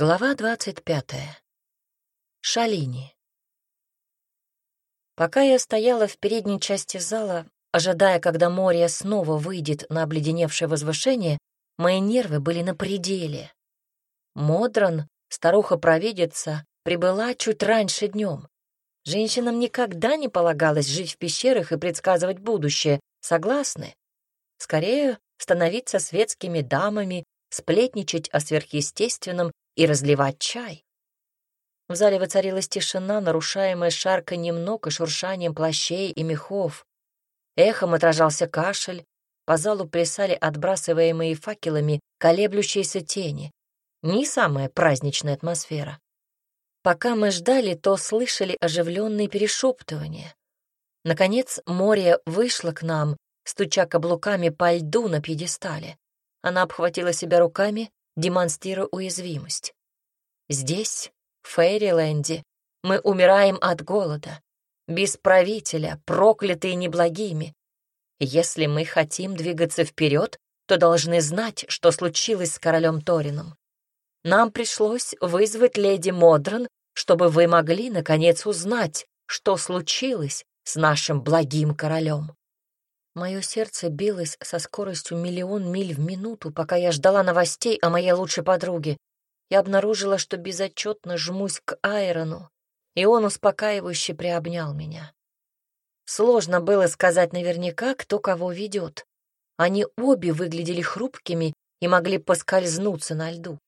Глава двадцать пятая. Шалини. Пока я стояла в передней части зала, ожидая, когда море снова выйдет на обледеневшее возвышение, мои нервы были на пределе. Модран, старуха-провидица, прибыла чуть раньше днем. Женщинам никогда не полагалось жить в пещерах и предсказывать будущее, согласны? Скорее, становиться светскими дамами, сплетничать о сверхъестественном и разливать чай. В зале воцарилась тишина, нарушаемая шарканьем ног и шуршанием плащей и мехов. Эхом отражался кашель, по залу плясали отбрасываемые факелами колеблющиеся тени. Не самая праздничная атмосфера. Пока мы ждали, то слышали оживленные перешептывания. Наконец море вышло к нам, стуча каблуками по льду на пьедестале. Она обхватила себя руками, демонстрируя уязвимость. Здесь, в Фейриленде, мы умираем от голода, без правителя, проклятые неблагими. Если мы хотим двигаться вперед, то должны знать, что случилось с королем Торином. Нам пришлось вызвать леди Модран, чтобы вы могли, наконец, узнать, что случилось с нашим благим королем. Мое сердце билось со скоростью миллион миль в минуту, пока я ждала новостей о моей лучшей подруге. Я обнаружила, что безотчетно жмусь к Айрону, и он успокаивающе приобнял меня. Сложно было сказать наверняка, кто кого ведет. Они обе выглядели хрупкими и могли поскользнуться на льду.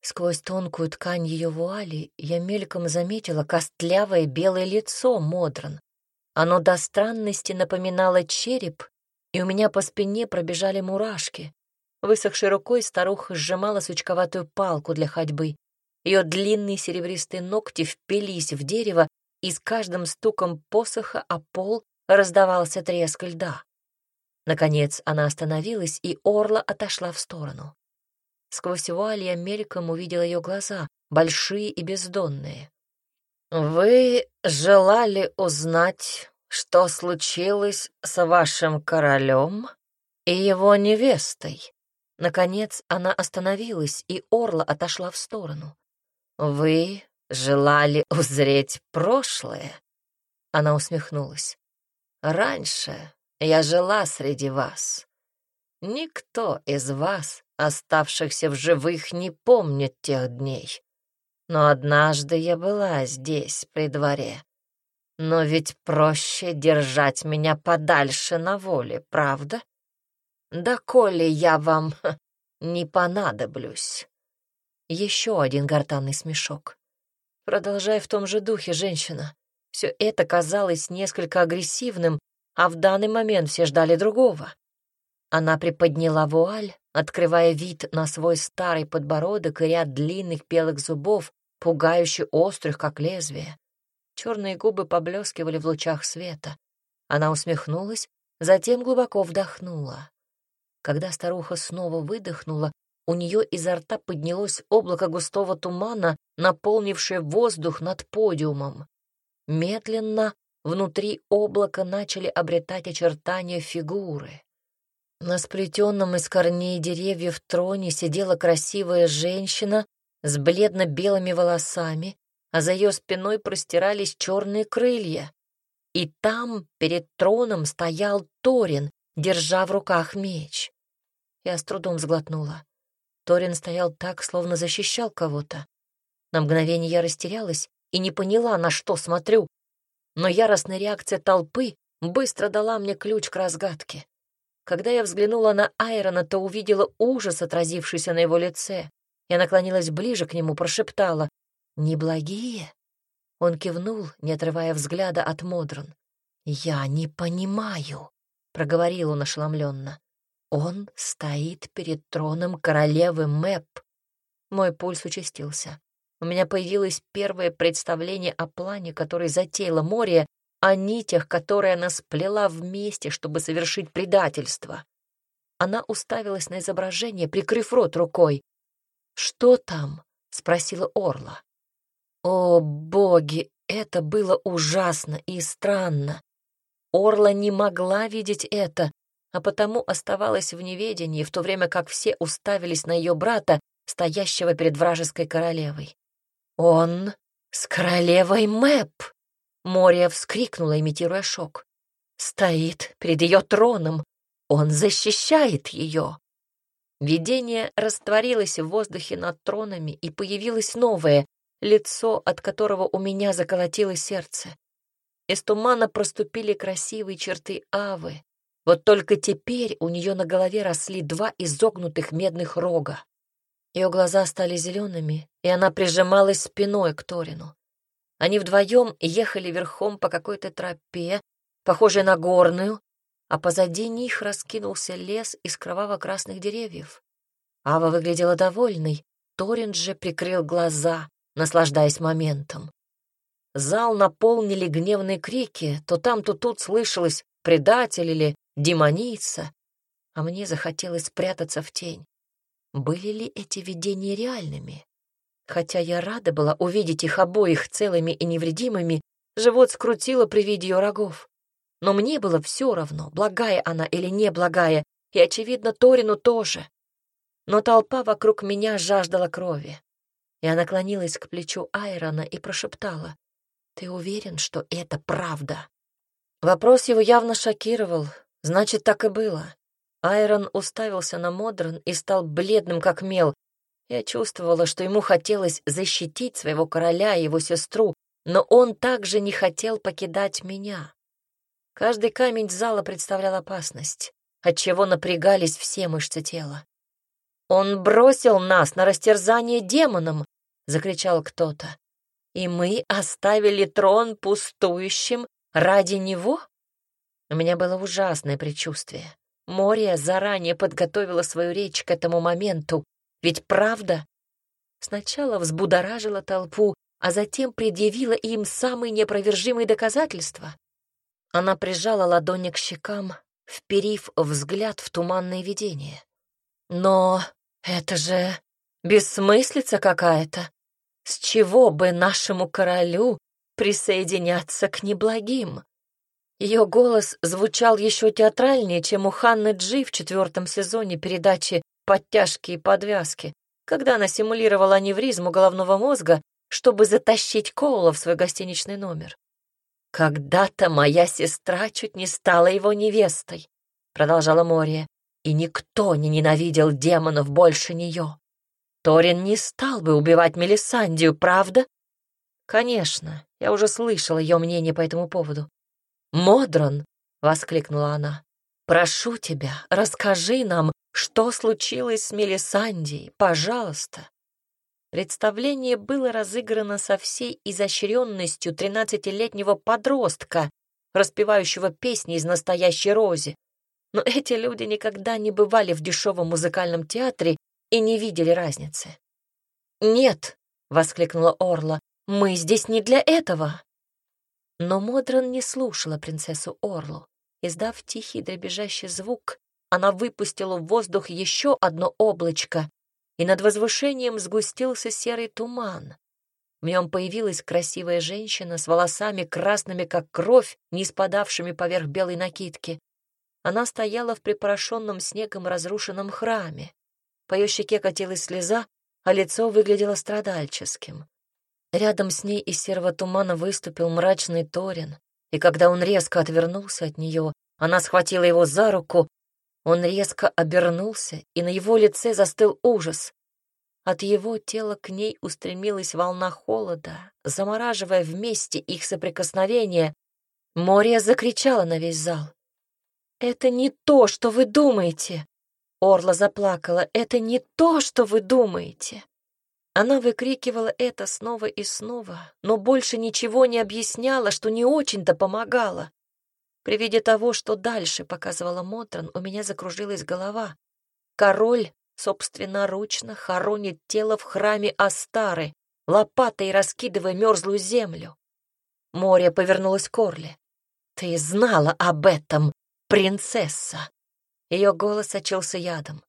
Сквозь тонкую ткань ее вуали я мельком заметила костлявое белое лицо Модран. Оно до странности напоминало череп, и у меня по спине пробежали мурашки. Высохшей рукой старуха сжимала сучковатую палку для ходьбы. Ее длинные серебристые ногти впились в дерево, и с каждым стуком посоха о пол раздавался треск льда. Наконец она остановилась, и орла отошла в сторону. Сквозь вуаль я мельком увидела ее глаза, большие и бездонные. «Вы желали узнать, что случилось с вашим королем и его невестой?» Наконец она остановилась, и Орла отошла в сторону. «Вы желали узреть прошлое?» Она усмехнулась. «Раньше я жила среди вас. Никто из вас, оставшихся в живых, не помнит тех дней. Но однажды я была здесь, при дворе. Но ведь проще держать меня подальше на воле, правда? Да коли я вам не понадоблюсь. Еще один гортанный смешок. Продолжай в том же духе, женщина. Все это казалось несколько агрессивным, а в данный момент все ждали другого. Она приподняла вуаль, открывая вид на свой старый подбородок и ряд длинных белых зубов, пугающе острых, как лезвие. Черные губы поблескивали в лучах света. Она усмехнулась, затем глубоко вдохнула. Когда старуха снова выдохнула, у нее изо рта поднялось облако густого тумана, наполнившее воздух над подиумом. Медленно внутри облака начали обретать очертания фигуры. На сплетенном из корней деревьев троне сидела красивая женщина с бледно-белыми волосами, а за ее спиной простирались черные крылья. И там, перед троном, стоял Торин, держа в руках меч. Я с трудом сглотнула. Торин стоял так, словно защищал кого-то. На мгновение я растерялась и не поняла, на что смотрю. Но яростная реакция толпы быстро дала мне ключ к разгадке. Когда я взглянула на Айрона, то увидела ужас, отразившийся на его лице. Я наклонилась ближе к нему, прошептала «Неблагие?» Он кивнул, не отрывая взгляда от Модрон. «Я не понимаю», — проговорил он ошеломленно. «Он стоит перед троном королевы Мэп». Мой пульс участился. У меня появилось первое представление о плане, который затеяла море, о нитях, которые она сплела вместе, чтобы совершить предательство. Она уставилась на изображение, прикрыв рот рукой. «Что там?» — спросила Орла. О, боги, это было ужасно и странно. Орла не могла видеть это, а потому оставалась в неведении, в то время как все уставились на ее брата, стоящего перед вражеской королевой. «Он с королевой Мэп!» Мория вскрикнула, имитируя шок. «Стоит перед ее троном. Он защищает ее!» Видение растворилось в воздухе над тронами, и появилось новое, лицо, от которого у меня заколотилось сердце. Из тумана проступили красивые черты Авы. Вот только теперь у нее на голове росли два изогнутых медных рога. Ее глаза стали зелеными, и она прижималась спиной к Торину. Они вдвоем ехали верхом по какой-то тропе, похожей на горную, а позади них раскинулся лес из кроваво-красных деревьев. Ава выглядела довольной, Торин же прикрыл глаза, наслаждаясь моментом. Зал наполнили гневные крики, то там, то тут слышалось «предатель» или «демоница», а мне захотелось спрятаться в тень. Были ли эти видения реальными? Хотя я рада была увидеть их обоих целыми и невредимыми, живот скрутило при виде ее рогов. Но мне было все равно, благая она или неблагая, и, очевидно, Торину тоже. Но толпа вокруг меня жаждала крови. Я наклонилась к плечу Айрона и прошептала, «Ты уверен, что это правда?» Вопрос его явно шокировал, значит, так и было. Айрон уставился на Модран и стал бледным, как мел. Я чувствовала, что ему хотелось защитить своего короля и его сестру, но он также не хотел покидать меня. Каждый камень зала представлял опасность, отчего напрягались все мышцы тела. «Он бросил нас на растерзание демоном!» — закричал кто-то. «И мы оставили трон пустующим ради него?» У меня было ужасное предчувствие. Мория заранее подготовила свою речь к этому моменту, ведь правда? Сначала взбудоражила толпу, а затем предъявила им самые неопровержимые доказательства. Она прижала ладони к щекам, вперив взгляд в туманное видение. «Но это же бессмыслица какая-то. С чего бы нашему королю присоединяться к неблагим?» Ее голос звучал еще театральнее, чем у Ханны Джи в четвертом сезоне передачи «Подтяжки и подвязки», когда она симулировала аневризму головного мозга, чтобы затащить Коула в свой гостиничный номер. «Когда-то моя сестра чуть не стала его невестой», — продолжала Мория, «и никто не ненавидел демонов больше нее. Торин не стал бы убивать Мелисандию, правда?» «Конечно, я уже слышала ее мнение по этому поводу. «Модрон!» — воскликнула она. «Прошу тебя, расскажи нам, что случилось с Мелисандией, пожалуйста». Представление было разыграно со всей изощренностью тринадцатилетнего подростка, распевающего песни из настоящей рози. Но эти люди никогда не бывали в дешевом музыкальном театре и не видели разницы. «Нет», — воскликнула Орла, — «мы здесь не для этого». Но Модран не слушала принцессу Орлу. Издав тихий дребезжащий звук, она выпустила в воздух еще одно облачко, и над возвышением сгустился серый туман. В нем появилась красивая женщина с волосами красными, как кровь, не спадавшими поверх белой накидки. Она стояла в припорошенном снегом разрушенном храме. По ее щеке катилась слеза, а лицо выглядело страдальческим. Рядом с ней из серого тумана выступил мрачный Торин, и когда он резко отвернулся от нее, она схватила его за руку, он резко обернулся, и на его лице застыл ужас. От его тела к ней устремилась волна холода, замораживая вместе их соприкосновение. Мория закричала на весь зал. «Это не то, что вы думаете!» Орла заплакала. «Это не то, что вы думаете!» Она выкрикивала это снова и снова, но больше ничего не объясняла, что не очень-то помогало. При виде того, что дальше показывала Мотран, у меня закружилась голова. Король собственноручно хоронит тело в храме Астары, лопатой раскидывая мерзлую землю. Море повернулось к Орле. «Ты знала об этом, принцесса!» Ее голос сочился ядом.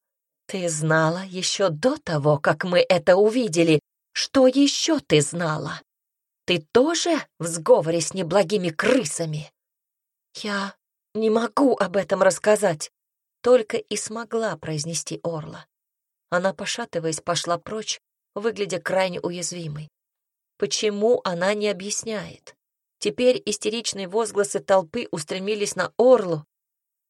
Ты знала еще до того, как мы это увидели. Что еще ты знала? Ты тоже в сговоре с неблагими крысами? Я не могу об этом рассказать, только и смогла произнести Орла. Она, пошатываясь, пошла прочь, выглядя крайне уязвимой. Почему она не объясняет? Теперь истеричные возгласы толпы устремились на Орлу.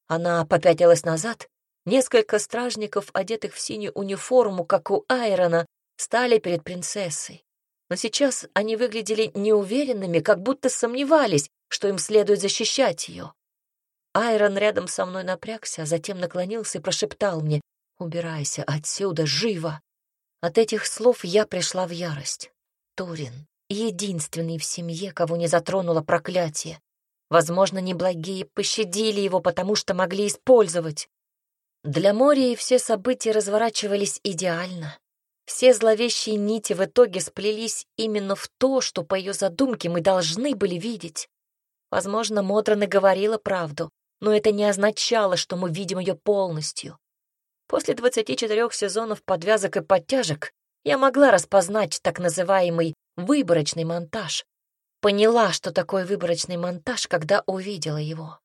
Она попятилась назад. Несколько стражников, одетых в синюю униформу, как у Айрона, стали перед принцессой. Но сейчас они выглядели неуверенными, как будто сомневались, что им следует защищать ее. Айрон рядом со мной напрягся, а затем наклонился и прошептал мне «Убирайся отсюда, живо!» От этих слов я пришла в ярость. Торин — единственный в семье, кого не затронуло проклятие. Возможно, неблагие пощадили его, потому что могли использовать. Для Мории все события разворачивались идеально. Все зловещие нити в итоге сплелись именно в то, что по ее задумке мы должны были видеть. Возможно, Модран и говорила правду, но это не означало, что мы видим ее полностью. После 24 сезонов подвязок и подтяжек я могла распознать так называемый выборочный монтаж. Поняла, что такое выборочный монтаж, когда увидела его.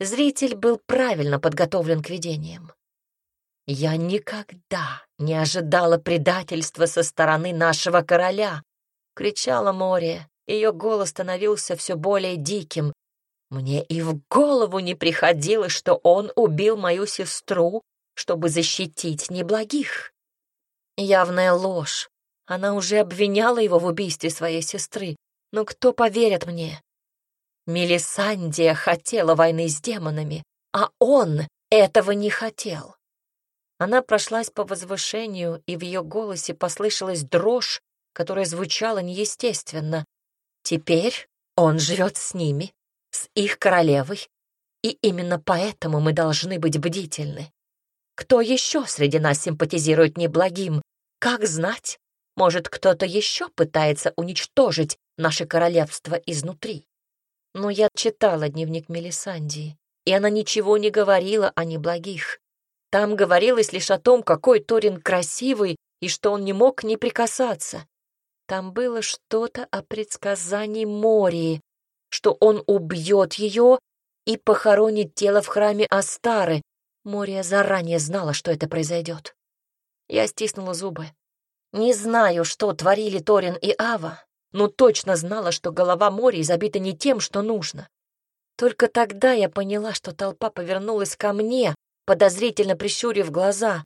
Зритель был правильно подготовлен к видениям. Я никогда не ожидала предательства со стороны нашего короля, кричала море. Ее голос становился все более диким. Мне и в голову не приходило, что он убил мою сестру чтобы защитить неблагих. Явная ложь. Она уже обвиняла его в убийстве своей сестры. Но кто поверит мне? Мелисандия хотела войны с демонами, а он этого не хотел. Она прошлась по возвышению, и в ее голосе послышалась дрожь, которая звучала неестественно. Теперь он живет с ними, с их королевой, и именно поэтому мы должны быть бдительны. Кто еще среди нас симпатизирует неблагим? Как знать? Может, кто-то еще пытается уничтожить наше королевство изнутри? Но я читала дневник Мелисандии, и она ничего не говорила о неблагих. Там говорилось лишь о том, какой Торин красивый и что он не мог не прикасаться. Там было что-то о предсказании Мории, что он убьет ее и похоронит тело в храме Астары, Мория заранее знала, что это произойдет. Я стиснула зубы. Не знаю, что творили Торин и Ава, но точно знала, что голова Мории забита не тем, что нужно. Только тогда я поняла, что толпа повернулась ко мне, подозрительно прищурив глаза.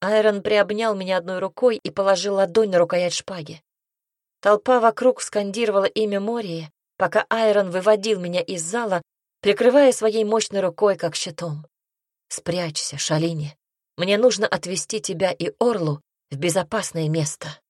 Айрон приобнял меня одной рукой и положил ладонь на рукоять шпаги. Толпа вокруг скандировала имя Мории, пока Айрон выводил меня из зала, прикрывая своей мощной рукой, как щитом. Спрячься, Шалини. Мне нужно отвезти тебя и Орлу в безопасное место.